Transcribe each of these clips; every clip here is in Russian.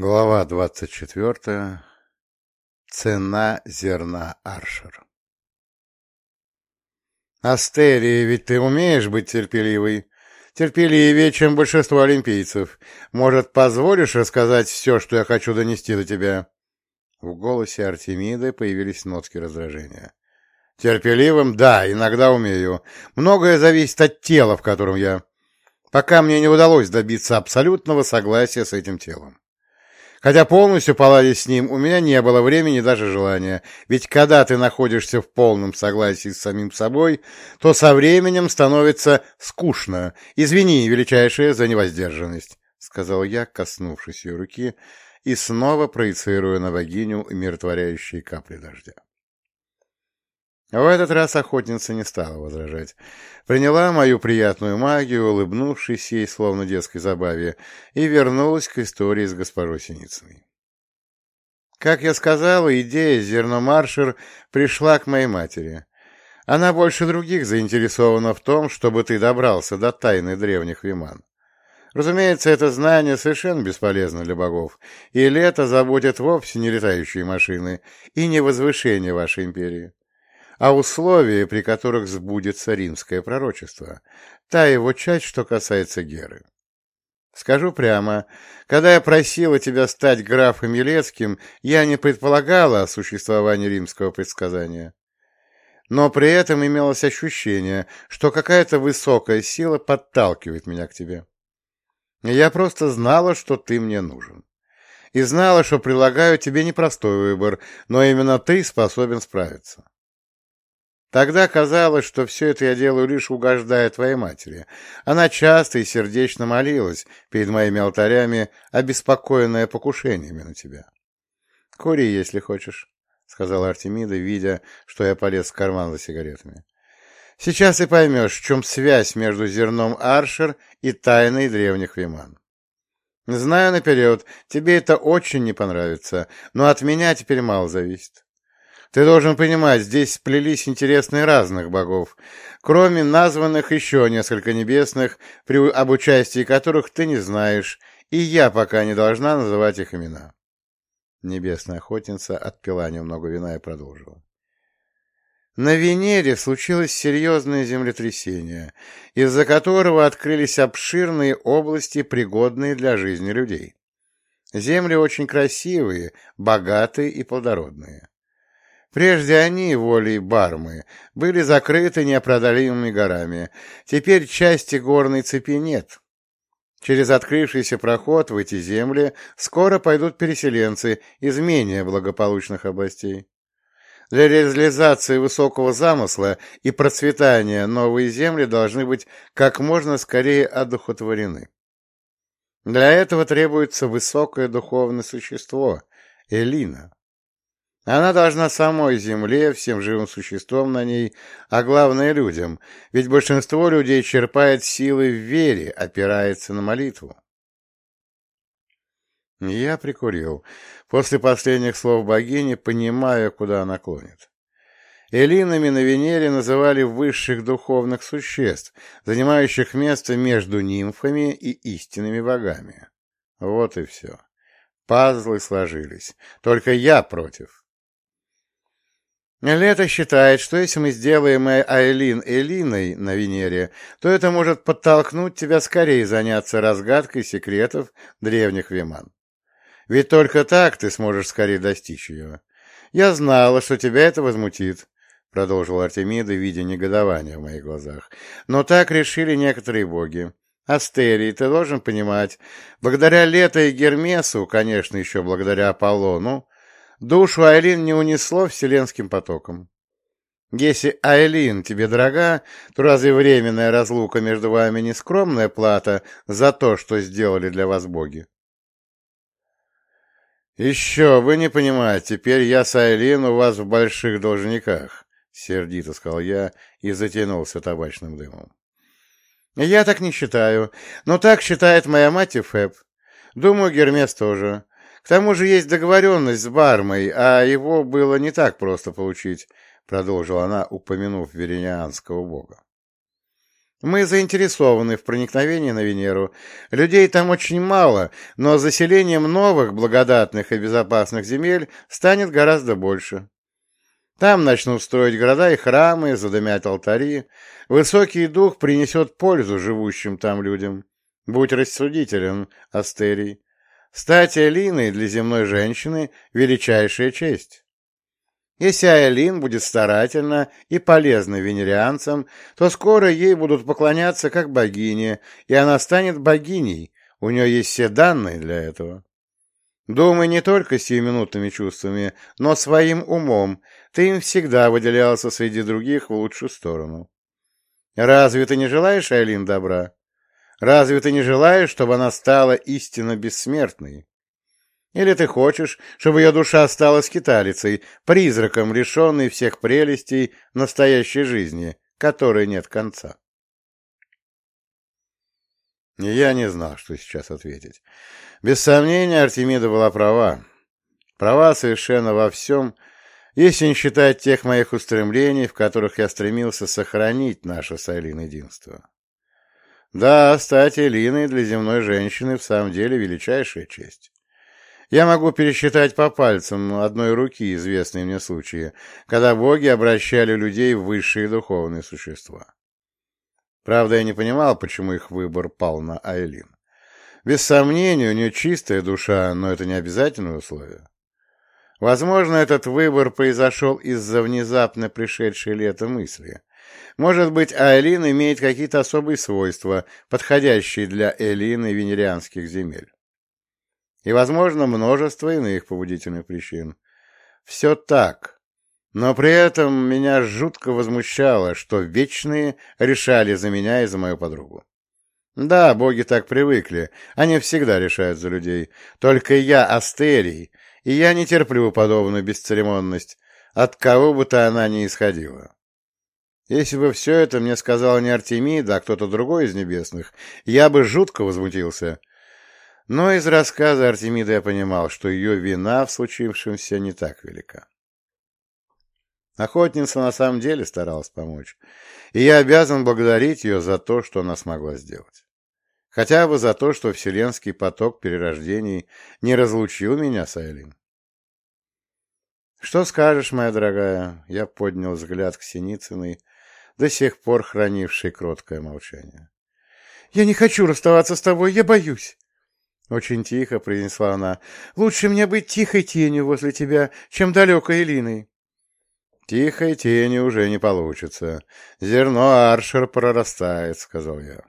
Глава двадцать четвертая. Цена зерна Аршер. Астерия, ведь ты умеешь быть терпеливой. Терпеливее, чем большинство олимпийцев. Может, позволишь рассказать все, что я хочу донести до тебя? В голосе Артемиды появились нотки раздражения. Терпеливым? Да, иногда умею. Многое зависит от тела, в котором я. Пока мне не удалось добиться абсолютного согласия с этим телом. Хотя полностью поладить с ним у меня не было времени даже желания, ведь когда ты находишься в полном согласии с самим собой, то со временем становится скучно. Извини, величайшая, за невоздержанность, — сказал я, коснувшись ее руки, и снова проецируя на богиню умиротворяющие капли дождя. В этот раз охотница не стала возражать. Приняла мою приятную магию, улыбнувшись ей, словно детской забаве, и вернулась к истории с госпожой Синицыной. Как я сказала, идея зерномаршер пришла к моей матери. Она больше других заинтересована в том, чтобы ты добрался до тайны древних виман. Разумеется, это знание совершенно бесполезно для богов, и лето заботит вовсе не летающие машины и не возвышение вашей империи а условия, при которых сбудется римское пророчество, та его часть, что касается Геры. Скажу прямо, когда я просила тебя стать графом Елецким, я не предполагала о существовании римского предсказания. Но при этом имелось ощущение, что какая-то высокая сила подталкивает меня к тебе. Я просто знала, что ты мне нужен. И знала, что предлагаю тебе непростой выбор, но именно ты способен справиться. Тогда казалось, что все это я делаю лишь угождая твоей матери. Она часто и сердечно молилась перед моими алтарями, обеспокоенная покушениями на тебя. — Кури, если хочешь, — сказала Артемида, видя, что я полез в карман за сигаретами. — Сейчас ты поймешь, в чем связь между зерном Аршер и тайной древних Виман. Знаю наперед, тебе это очень не понравится, но от меня теперь мало зависит. Ты должен понимать, здесь сплелись интересные разных богов, кроме названных еще несколько небесных, при об участии которых ты не знаешь, и я пока не должна называть их имена. Небесная охотница отпила немного вина и продолжила. На Венере случилось серьезное землетрясение, из-за которого открылись обширные области, пригодные для жизни людей. Земли очень красивые, богатые и плодородные. Прежде они, волей Бармы, были закрыты непродолимыми горами. Теперь части горной цепи нет. Через открывшийся проход в эти земли скоро пойдут переселенцы из менее благополучных областей. Для реализации высокого замысла и процветания новые земли должны быть как можно скорее одухотворены. Для этого требуется высокое духовное существо – Элина. Она должна самой земле, всем живым существам на ней, а главное людям, ведь большинство людей черпает силы в вере, опирается на молитву. Я прикурил. После последних слов богини, понимая, куда она клонит. Элинами на Венере называли высших духовных существ, занимающих место между нимфами и истинными богами. Вот и все. Пазлы сложились. Только я против. Лето считает, что если мы сделаем Айлин Элиной на Венере, то это может подтолкнуть тебя скорее заняться разгадкой секретов древних Виман. Ведь только так ты сможешь скорее достичь ее. Я знала, что тебя это возмутит, — продолжил Артемида, видя негодование в моих глазах. Но так решили некоторые боги. Астерий, ты должен понимать, благодаря Лето и Гермесу, конечно, еще благодаря Аполлону, Душу Айлин не унесло вселенским потоком. Если Айлин тебе дорога, то разве временная разлука между вами не скромная плата за то, что сделали для вас боги? «Еще, вы не понимаете, теперь я с Айлин у вас в больших должниках», — сердито сказал я и затянулся табачным дымом. «Я так не считаю, но так считает моя мать и Фэб. Думаю, Гермес тоже. К тому же есть договоренность с Бармой, а его было не так просто получить, — продолжила она, упомянув веренианского бога. Мы заинтересованы в проникновении на Венеру. Людей там очень мало, но заселением новых, благодатных и безопасных земель станет гораздо больше. Там начнут строить города и храмы, задымять алтари. Высокий дух принесет пользу живущим там людям. Будь рассудителен, Астерий. Стать Элиной для земной женщины — величайшая честь. Если Айлин будет старательна и полезна венерианцам, то скоро ей будут поклоняться как богине, и она станет богиней, у нее есть все данные для этого. Думай не только сиюминутными чувствами, но своим умом, ты им всегда выделялся среди других в лучшую сторону. Разве ты не желаешь Айлин добра? Разве ты не желаешь, чтобы она стала истинно бессмертной? Или ты хочешь, чтобы ее душа стала скиталицей, призраком, лишенной всех прелестей настоящей жизни, которой нет конца? Я не знал, что сейчас ответить. Без сомнения, Артемида была права. Права совершенно во всем, если не считать тех моих устремлений, в которых я стремился сохранить наше с Айлин единство. Да, стать Элиной для земной женщины в самом деле величайшая честь. Я могу пересчитать по пальцам одной руки известные мне случаи, когда боги обращали людей в высшие духовные существа. Правда, я не понимал, почему их выбор пал на Айлин. Без сомнения, у нее чистая душа, но это не обязательное условие. Возможно, этот выбор произошел из-за внезапно пришедшей лето мысли. Может быть, Айлин имеет какие-то особые свойства, подходящие для Элины венерианских земель и, возможно, множество иных побудительных причин. Все так. Но при этом меня жутко возмущало, что вечные решали за меня и за мою подругу. Да, боги так привыкли, они всегда решают за людей. Только я астерий, и я не терплю подобную бесцеремонность, от кого бы то она ни исходила. Если бы все это мне сказала не Артемида, а кто-то другой из небесных, я бы жутко возмутился. Но из рассказа Артемида я понимал, что ее вина в случившемся не так велика. Охотница на самом деле старалась помочь, и я обязан благодарить ее за то, что она смогла сделать. Хотя бы за то, что вселенский поток перерождений не разлучил меня с Айлин. «Что скажешь, моя дорогая?» Я поднял взгляд к Синицыной, до сих пор хранившей кроткое молчание. «Я не хочу расставаться с тобой, я боюсь!» Очень тихо произнесла она. «Лучше мне быть тихой тенью возле тебя, чем далекой Элиной». «Тихой тенью уже не получится. Зерно аршер прорастает», — сказал я.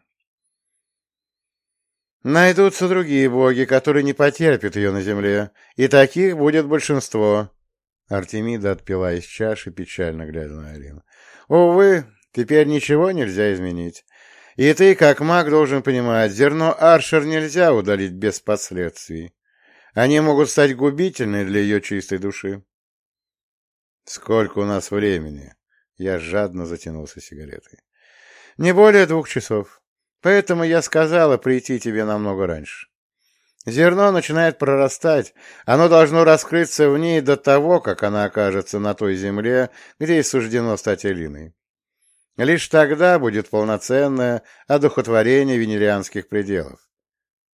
«Найдутся другие боги, которые не потерпят ее на земле, и таких будет большинство». Артемида отпила из чаши, печально глядя на Элину. «Увы, теперь ничего нельзя изменить. И ты, как маг, должен понимать, зерно Аршер нельзя удалить без последствий. Они могут стать губительны для ее чистой души. Сколько у нас времени? Я жадно затянулся сигаретой. Не более двух часов. Поэтому я сказала прийти тебе намного раньше. Зерно начинает прорастать, оно должно раскрыться в ней до того, как она окажется на той земле, где ей суждено стать Элиной. Лишь тогда будет полноценное одухотворение венерианских пределов.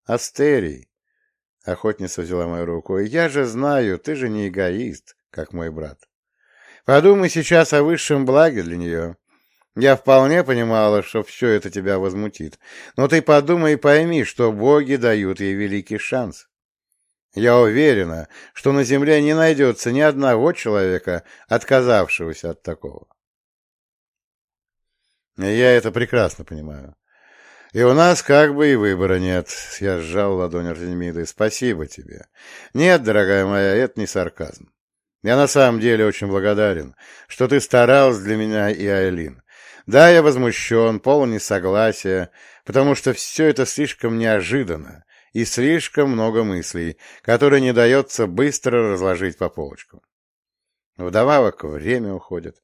Астерий, охотница взяла мою руку, я же знаю, ты же не эгоист, как мой брат. Подумай сейчас о высшем благе для нее. Я вполне понимала, что все это тебя возмутит, но ты подумай и пойми, что боги дают ей великий шанс. Я уверена, что на земле не найдется ни одного человека, отказавшегося от такого. Я это прекрасно понимаю. И у нас как бы и выбора нет. Я сжал ладонь Артемиды. Спасибо тебе. Нет, дорогая моя, это не сарказм. Я на самом деле очень благодарен, что ты старалась для меня и Айлин. Да, я возмущен, полон несогласия, потому что все это слишком неожиданно и слишком много мыслей, которые не дается быстро разложить по полочкам. Вдобавок время уходит.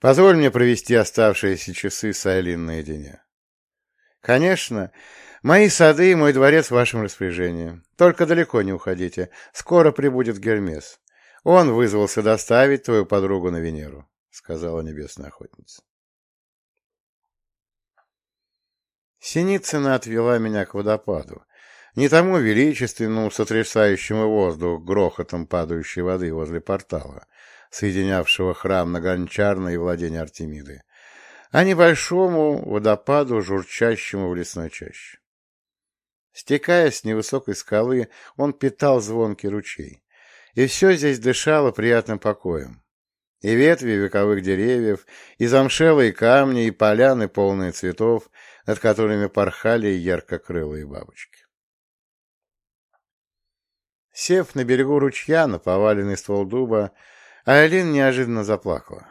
Позволь мне провести оставшиеся часы с Айлин наедине. Конечно, мои сады и мой дворец в вашем распоряжении. Только далеко не уходите. Скоро прибудет Гермес. Он вызвался доставить твою подругу на Венеру, — сказала небесная охотница. Синицына отвела меня к водопаду, не тому величественному, сотрясающему воздух грохотом падающей воды возле портала, соединявшего храм на Гончарной и владение Артемиды, а небольшому водопаду, журчащему в лесной чаще. Стекая с невысокой скалы, он питал звонкий ручей, и все здесь дышало приятным покоем. И ветви вековых деревьев, и замшелые камни, и поляны, полные цветов, над которыми порхали яркокрылые бабочки. Сев на берегу ручья на поваленный ствол дуба, Айлин неожиданно заплакала.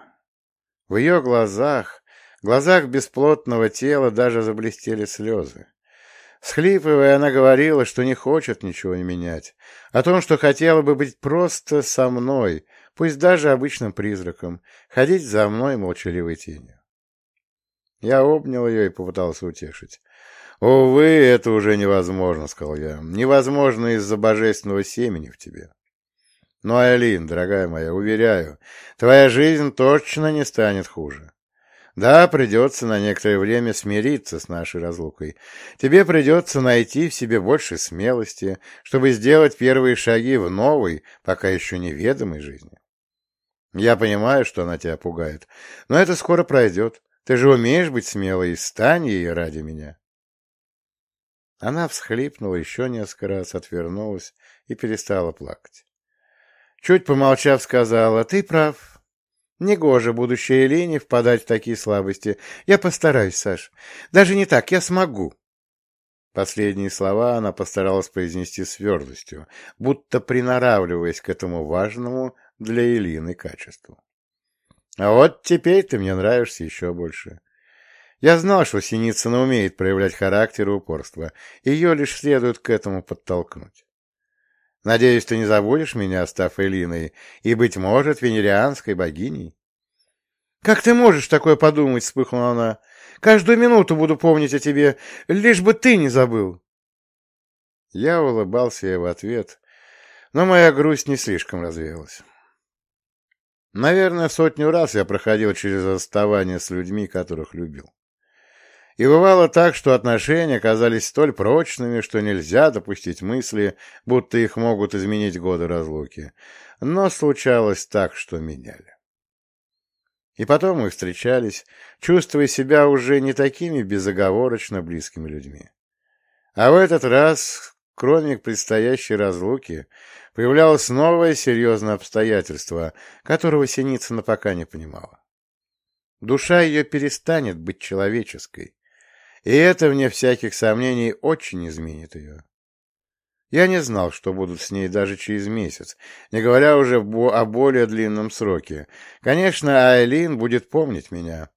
В ее глазах, глазах бесплотного тела даже заблестели слезы. Схлипывая, она говорила, что не хочет ничего менять, о том, что хотела бы быть просто со мной, пусть даже обычным призраком, ходить за мной молчаливой тенью. Я обнял ее и попытался утешить. «Увы, это уже невозможно», — сказал я. «Невозможно из-за божественного семени в тебе». «Ну, Айлин, дорогая моя, уверяю, твоя жизнь точно не станет хуже. Да, придется на некоторое время смириться с нашей разлукой. Тебе придется найти в себе больше смелости, чтобы сделать первые шаги в новой, пока еще неведомой жизни. Я понимаю, что она тебя пугает, но это скоро пройдет. Ты же умеешь быть смелой, и стань ей ради меня. Она всхлипнула еще несколько раз, отвернулась и перестала плакать. Чуть помолчав, сказала, «Ты прав. Негоже будущей Елене впадать в такие слабости. Я постараюсь, Саш. Даже не так, я смогу. Последние слова она постаралась произнести с твердостью, будто приноравливаясь к этому важному для Елины качеству. А вот теперь ты мне нравишься еще больше. Я знал, что Синицына умеет проявлять характер и упорство. Ее лишь следует к этому подтолкнуть. Надеюсь, ты не забудешь меня, став Элиной, и, быть может, венерианской богиней? — Как ты можешь такое подумать? — вспыхнула она. — Каждую минуту буду помнить о тебе, лишь бы ты не забыл. Я улыбался ей в ответ, но моя грусть не слишком развеялась. Наверное, сотню раз я проходил через расставание с людьми, которых любил. И бывало так, что отношения оказались столь прочными, что нельзя допустить мысли, будто их могут изменить годы разлуки. Но случалось так, что меняли. И потом мы встречались, чувствуя себя уже не такими безоговорочно близкими людьми. А в этот раз, кроме предстоящей разлуки, появлялось новое серьезное обстоятельство, которого Синицына пока не понимала. Душа ее перестанет быть человеческой, и это, вне всяких сомнений, очень изменит ее. Я не знал, что будут с ней даже через месяц, не говоря уже о более длинном сроке. Конечно, Айлин будет помнить меня.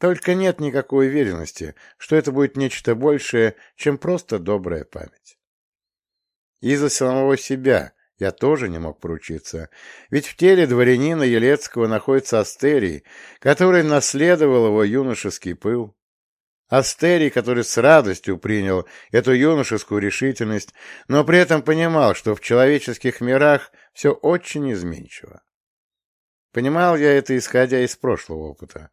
Только нет никакой уверенности, что это будет нечто большее, чем просто добрая память. Из-за самого себя я тоже не мог поручиться, ведь в теле дворянина Елецкого находится Астерий, который наследовал его юношеский пыл, Астерий, который с радостью принял эту юношескую решительность, но при этом понимал, что в человеческих мирах все очень изменчиво. Понимал я это, исходя из прошлого опыта.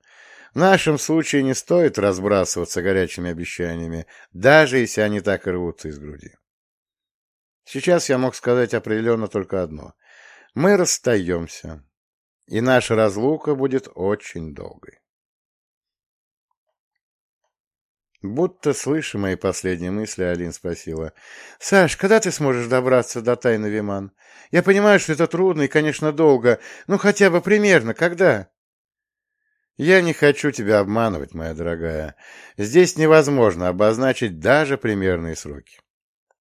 В нашем случае не стоит разбрасываться горячими обещаниями, даже если они так и рвутся из груди. Сейчас я мог сказать определенно только одно. Мы расстаемся, и наша разлука будет очень долгой. Будто слыша мои последние мысли, Алин спросила. — Саш, когда ты сможешь добраться до тайны Виман? Я понимаю, что это трудно и, конечно, долго, но хотя бы примерно когда? — Я не хочу тебя обманывать, моя дорогая. Здесь невозможно обозначить даже примерные сроки.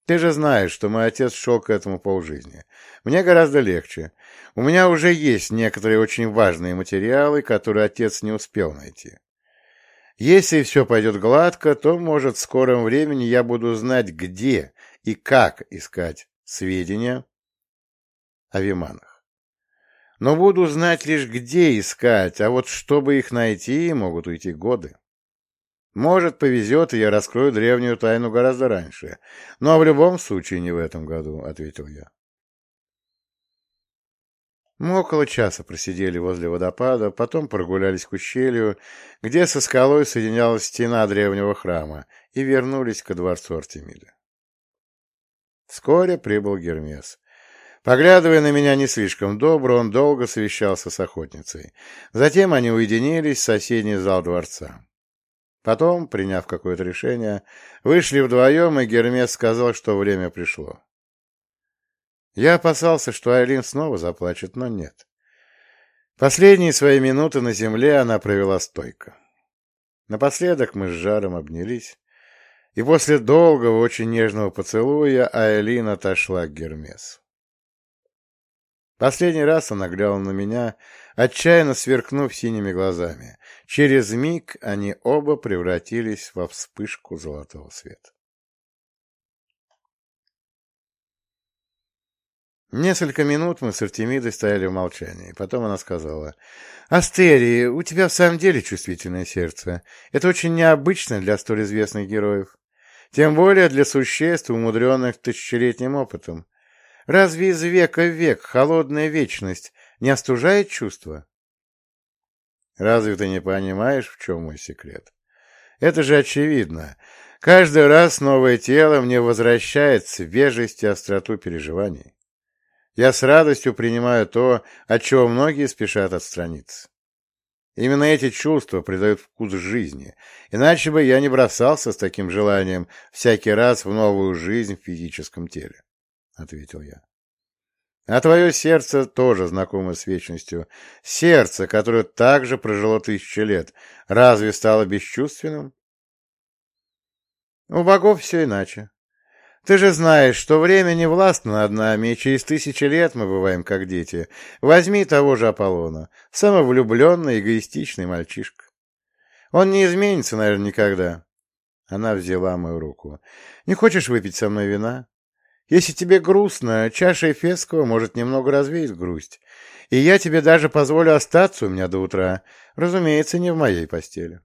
Ты же знаешь, что мой отец шел к этому полжизни. Мне гораздо легче. У меня уже есть некоторые очень важные материалы, которые отец не успел найти. Если все пойдет гладко, то, может, в скором времени я буду знать, где и как искать сведения о Виманах. Но буду знать лишь, где искать, а вот чтобы их найти, могут уйти годы. Может, повезет, и я раскрою древнюю тайну гораздо раньше. Но в любом случае не в этом году, — ответил я. Мы около часа просидели возле водопада, потом прогулялись к ущелью, где со скалой соединялась стена древнего храма, и вернулись ко дворцу Артемида. Вскоре прибыл Гермес. Поглядывая на меня не слишком добро, он долго совещался с охотницей. Затем они уединились в соседний зал дворца. Потом, приняв какое-то решение, вышли вдвоем, и Гермес сказал, что время пришло. Я опасался, что Айлин снова заплачет, но нет. Последние свои минуты на земле она провела стойко. Напоследок мы с Жаром обнялись, и после долгого, очень нежного поцелуя Айлин отошла к Гермесу. Последний раз она глянула на меня, отчаянно сверкнув синими глазами. Через миг они оба превратились во вспышку золотого света. Несколько минут мы с Артемидой стояли в молчании. Потом она сказала, «Астерий, у тебя в самом деле чувствительное сердце. Это очень необычно для столь известных героев. Тем более для существ, умудренных тысячелетним опытом. Разве из века в век холодная вечность не остужает чувства? Разве ты не понимаешь, в чем мой секрет? Это же очевидно. Каждый раз новое тело мне возвращает свежесть и остроту переживаний. Я с радостью принимаю то, от чего многие спешат отстраниться. Именно эти чувства придают вкус жизни, иначе бы я не бросался с таким желанием всякий раз в новую жизнь в физическом теле, — ответил я. А твое сердце тоже знакомо с вечностью. Сердце, которое также прожило тысячи лет, разве стало бесчувственным? У богов все иначе. Ты же знаешь, что время не властно над нами, и через тысячи лет мы бываем как дети. Возьми того же Аполлона, самовлюбленный, эгоистичный мальчишка. Он не изменится, наверное, никогда. Она взяла мою руку. Не хочешь выпить со мной вина? Если тебе грустно, чаша Эфесского может немного развеять грусть. И я тебе даже позволю остаться у меня до утра. Разумеется, не в моей постели.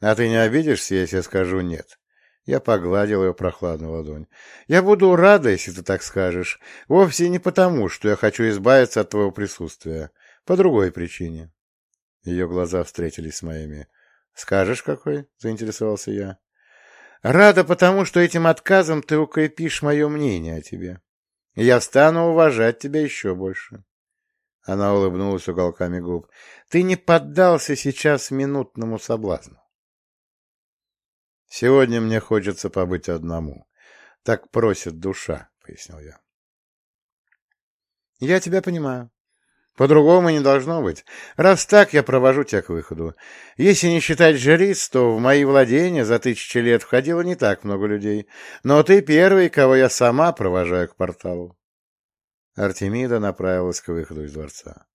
А ты не обидишься, если я скажу «нет»? Я погладил ее прохладную ладонь. «Я буду рада, если ты так скажешь. Вовсе не потому, что я хочу избавиться от твоего присутствия. По другой причине». Ее глаза встретились с моими. «Скажешь, какой?» — заинтересовался я. «Рада потому, что этим отказом ты укрепишь мое мнение о тебе. Я стану уважать тебя еще больше». Она улыбнулась уголками губ. «Ты не поддался сейчас минутному соблазну. Сегодня мне хочется побыть одному. Так просит душа, — пояснил я. Я тебя понимаю. По-другому не должно быть. Раз так, я провожу тебя к выходу. Если не считать жриц, то в мои владения за тысячи лет входило не так много людей. Но ты первый, кого я сама провожаю к порталу. Артемида направилась к выходу из дворца.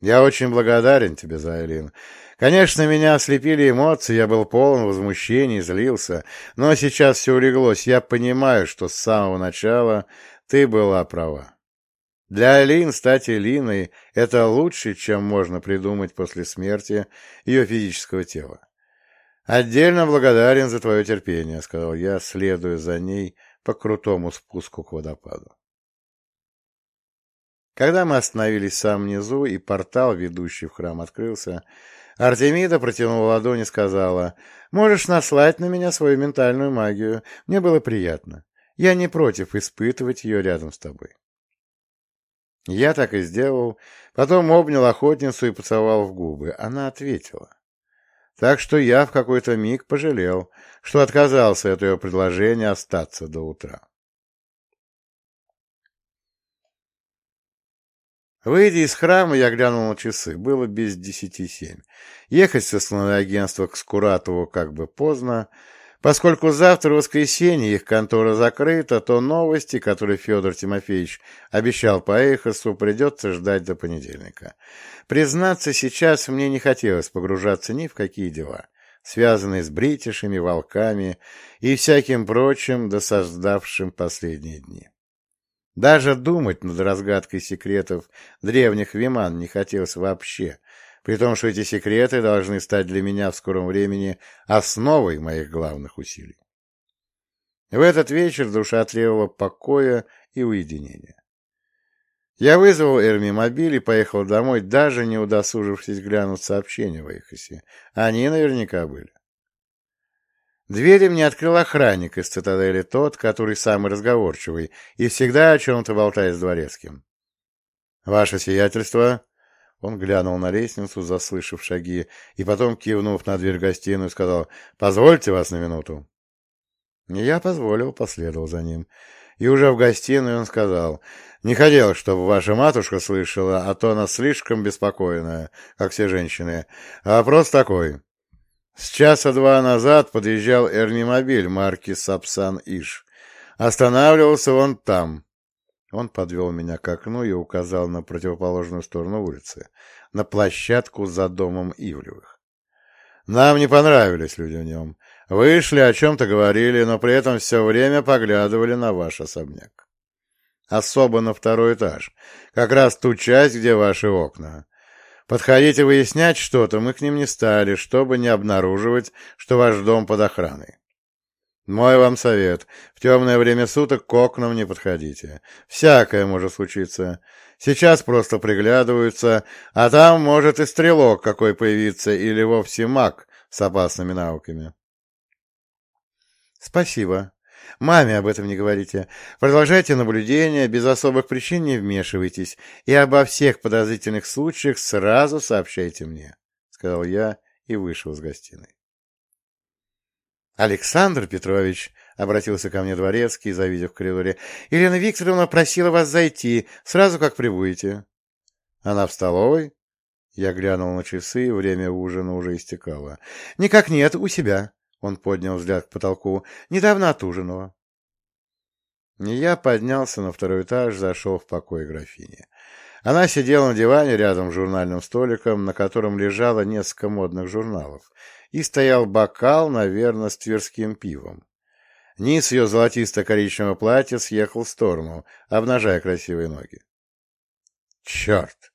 Я очень благодарен тебе за Элин. Конечно, меня ослепили эмоции, я был полон возмущений, злился, но сейчас все улеглось. Я понимаю, что с самого начала ты была права. Для Элин стать Элиной — это лучше, чем можно придумать после смерти ее физического тела. «Отдельно благодарен за твое терпение», — сказал я, следуя за ней по крутому спуску к водопаду. Когда мы остановились в самом низу, и портал, ведущий в храм, открылся, Артемида протянула ладонь и сказала, «Можешь наслать на меня свою ментальную магию. Мне было приятно. Я не против испытывать ее рядом с тобой». Я так и сделал, потом обнял охотницу и поцеловал в губы. Она ответила. Так что я в какой-то миг пожалел, что отказался от ее предложения остаться до утра. Выйдя из храма, я глянул на часы. Было без десяти семь. Ехать с основное агентство к Скуратову как бы поздно. Поскольку завтра воскресенье их контора закрыта, то новости, которые Федор Тимофеевич обещал по Эхосу, придется ждать до понедельника. Признаться, сейчас мне не хотелось погружаться ни в какие дела, связанные с бритишами, волками и всяким прочим, досаждавшим последние дни. Даже думать над разгадкой секретов древних виман не хотелось вообще, при том, что эти секреты должны стать для меня в скором времени основой моих главных усилий. В этот вечер душа требовала покоя и уединения. Я вызвал Эрми мобиль и поехал домой, даже не удосужившись глянуть сообщения в Эйхосе. Они наверняка были. Двери мне открыл охранник из цитадели, тот, который самый разговорчивый и всегда о чем-то болтает с дворецким. «Ваше сиятельство!» Он глянул на лестницу, заслышав шаги, и потом, кивнув на дверь гостиную, сказал «Позвольте вас на минуту». Я позволил, последовал за ним. И уже в гостиную он сказал «Не хотел, чтобы ваша матушка слышала, а то она слишком беспокойная, как все женщины. А вопрос такой. С часа два назад подъезжал эрнимобиль марки Сапсан Иш. Останавливался он там». Он подвел меня к окну и указал на противоположную сторону улицы, на площадку за домом Ивлевых. Нам не понравились люди в нем. Вышли, о чем-то говорили, но при этом все время поглядывали на ваш особняк. Особо на второй этаж, как раз ту часть, где ваши окна. Подходить и выяснять что-то мы к ним не стали, чтобы не обнаруживать, что ваш дом под охраной. Мой вам совет. В темное время суток к окнам не подходите. Всякое может случиться. Сейчас просто приглядываются, а там может и стрелок какой появиться, или вовсе маг с опасными навыками. Спасибо. Маме об этом не говорите. Продолжайте наблюдение, без особых причин не вмешивайтесь, и обо всех подозрительных случаях сразу сообщайте мне, — сказал я и вышел из гостиной. Александр Петрович, — обратился ко мне дворецкий, завидев в коридоре, — Елена Викторовна просила вас зайти, сразу как прибудете. — Она в столовой? Я глянул на часы, время ужина уже истекало. — Никак нет, у себя. Он поднял взгляд к потолку. «Недавно отужинала». Я поднялся на второй этаж, зашел в покой графини. Она сидела на диване рядом с журнальным столиком, на котором лежало несколько модных журналов, и стоял бокал, наверное, с тверским пивом. Низ ее золотисто-коричневого платья съехал в сторону, обнажая красивые ноги. «Черт!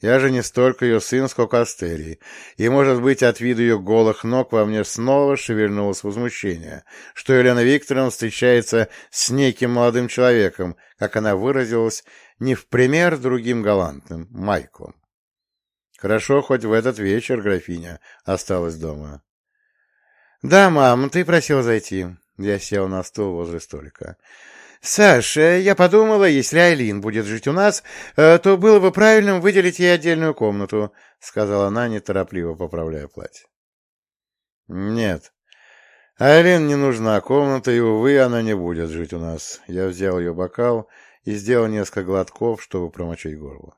Я же не столько ее сын, сколько Астерии, и, может быть, от вида ее голых ног во мне снова шевельнулось возмущение, что Елена Викторовна встречается с неким молодым человеком, как она выразилась, не в пример другим галантным, Майклом. Хорошо, хоть в этот вечер графиня осталась дома. — Да, мам, ты просил зайти. Я сел на стул возле столика. «Саш, я подумала, если Айлин будет жить у нас, э, то было бы правильным выделить ей отдельную комнату», — сказала она, неторопливо поправляя платье. «Нет, Айлин не нужна комната, и, увы, она не будет жить у нас». Я взял ее бокал и сделал несколько глотков, чтобы промочить горло.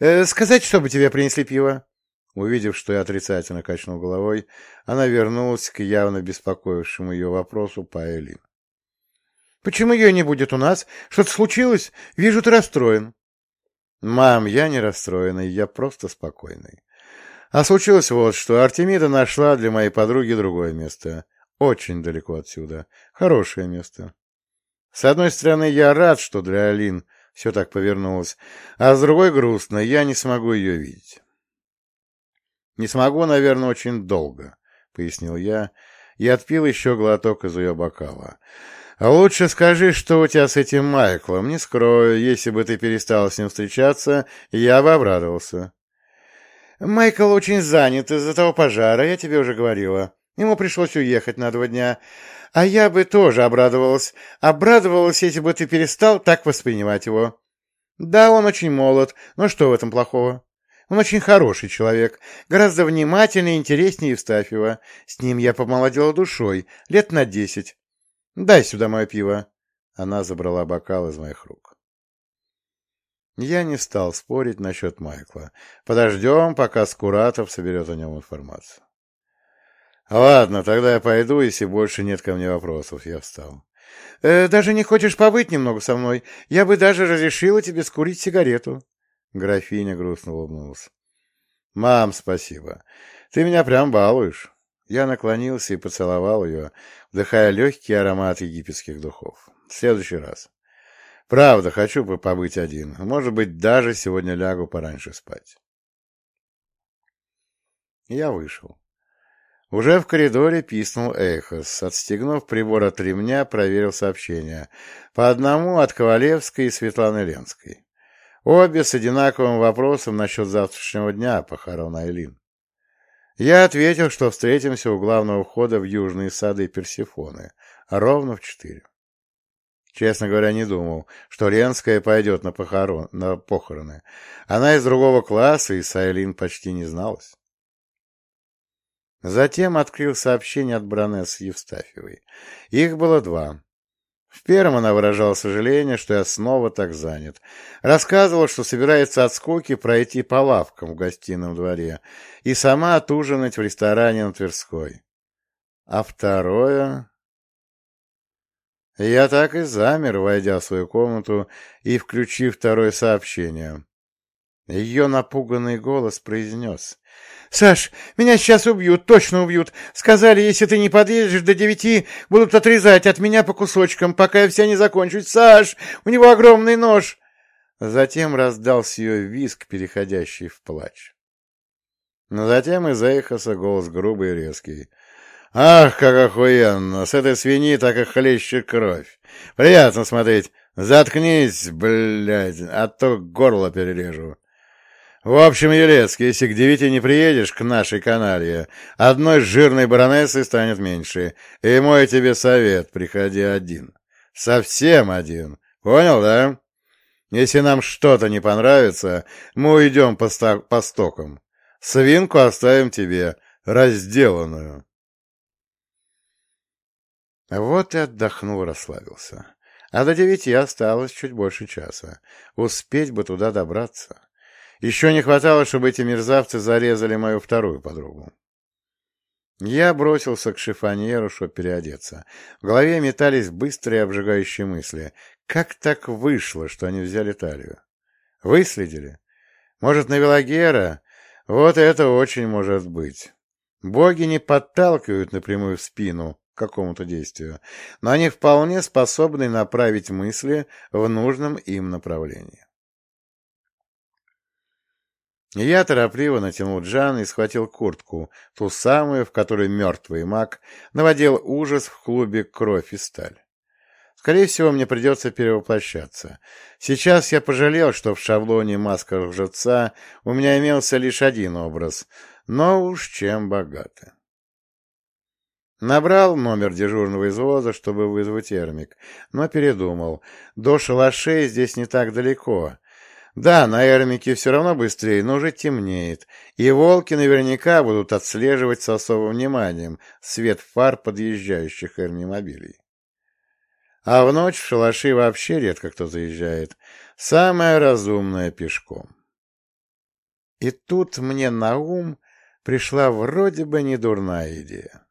«Э, «Сказать, чтобы тебе принесли пиво?» Увидев, что я отрицательно качнул головой, она вернулась к явно беспокоившему ее вопросу по Айлин. Почему ее не будет у нас? Что-то случилось? Вижу, ты расстроен. Мам, я не расстроенный, я просто спокойный. А случилось вот, что Артемида нашла для моей подруги другое место. Очень далеко отсюда. Хорошее место. С одной стороны, я рад, что для Алин все так повернулось, а с другой грустно, я не смогу ее видеть. Не смогу, наверное, очень долго, — пояснил я и отпил еще глоток из ее бокала. А лучше скажи, что у тебя с этим Майклом. Не скрою, если бы ты перестал с ним встречаться, я бы обрадовался. Майкл очень занят из-за того пожара, я тебе уже говорила. Ему пришлось уехать на два дня. А я бы тоже обрадовалась. Обрадовалась, если бы ты перестал так воспринимать его. Да, он очень молод, но что в этом плохого? Он очень хороший человек, гораздо внимательнее и интереснее Евстафьева. С ним я помолодела душой, лет на десять. «Дай сюда мое пиво!» Она забрала бокал из моих рук. Я не стал спорить насчет Майкла. Подождем, пока Скуратов соберет о нем информацию. Ладно, тогда я пойду, если больше нет ко мне вопросов. Я встал. «Э, «Даже не хочешь побыть немного со мной? Я бы даже разрешила тебе скурить сигарету». Графиня грустно улыбнулась. «Мам, спасибо. Ты меня прям балуешь». Я наклонился и поцеловал ее, вдыхая легкий аромат египетских духов. В следующий раз. Правда, хочу бы побыть один. Может быть, даже сегодня лягу пораньше спать. Я вышел. Уже в коридоре писнул Эхос. Отстегнув прибор от ремня, проверил сообщения. По одному от Ковалевской и Светланы Ленской. Обе с одинаковым вопросом насчет завтрашнего дня похорон Айлин. Я ответил, что встретимся у главного входа в южные сады Персифоны, ровно в четыре. Честно говоря, не думал, что Ленская пойдет на, похорон, на похороны. Она из другого класса, и с Айлин почти не зналась. Затем открыл сообщение от баронессы Евстафьевой. Их было два. В первом она выражала сожаление, что я снова так занят. Рассказывала, что собирается от скуки пройти по лавкам в гостином дворе и сама отужинать в ресторане на Тверской. А второе... Я так и замер, войдя в свою комнату и включив второе сообщение. Ее напуганный голос произнес. «Саш, меня сейчас убьют, точно убьют. Сказали, если ты не подъедешь до девяти, будут отрезать от меня по кусочкам, пока я вся не закончусь. Саш, у него огромный нож!» Затем раздался ее виск, переходящий в плач. Но затем из эхоса голос грубый и резкий. «Ах, как охуенно! С этой свиньи так и хлещет кровь! Приятно смотреть! Заткнись, блядь, а то горло перережу!» В общем, Елецкий, если к девяти не приедешь к нашей каналье, одной жирной баронессы станет меньше. И мой тебе совет, приходи один. Совсем один. Понял, да? Если нам что-то не понравится, мы уйдем по, по стокам. Свинку оставим тебе, разделанную. Вот и отдохнул, расслабился. А до девяти осталось чуть больше часа. Успеть бы туда добраться. Еще не хватало, чтобы эти мерзавцы зарезали мою вторую подругу. Я бросился к шифоньеру, чтобы переодеться. В голове метались быстрые обжигающие мысли. Как так вышло, что они взяли талию? Выследили? Может, навела Гера? Вот это очень может быть. Боги не подталкивают напрямую в спину к какому-то действию, но они вполне способны направить мысли в нужном им направлении. Я торопливо натянул джан и схватил куртку, ту самую, в которой мертвый маг наводил ужас в клубе «Кровь и сталь». Скорее всего, мне придется перевоплощаться. Сейчас я пожалел, что в шаблоне маска лжеца у меня имелся лишь один образ, но уж чем богато. Набрал номер дежурного извоза, чтобы вызвать термик, но передумал. До шалашей здесь не так далеко, да, на Эрмике все равно быстрее, но уже темнеет, и волки наверняка будут отслеживать с особым вниманием свет фар подъезжающих эрмимобилей. А в ночь в шалаши вообще редко кто заезжает. Самое разумное пешком. И тут мне на ум пришла вроде бы недурная идея.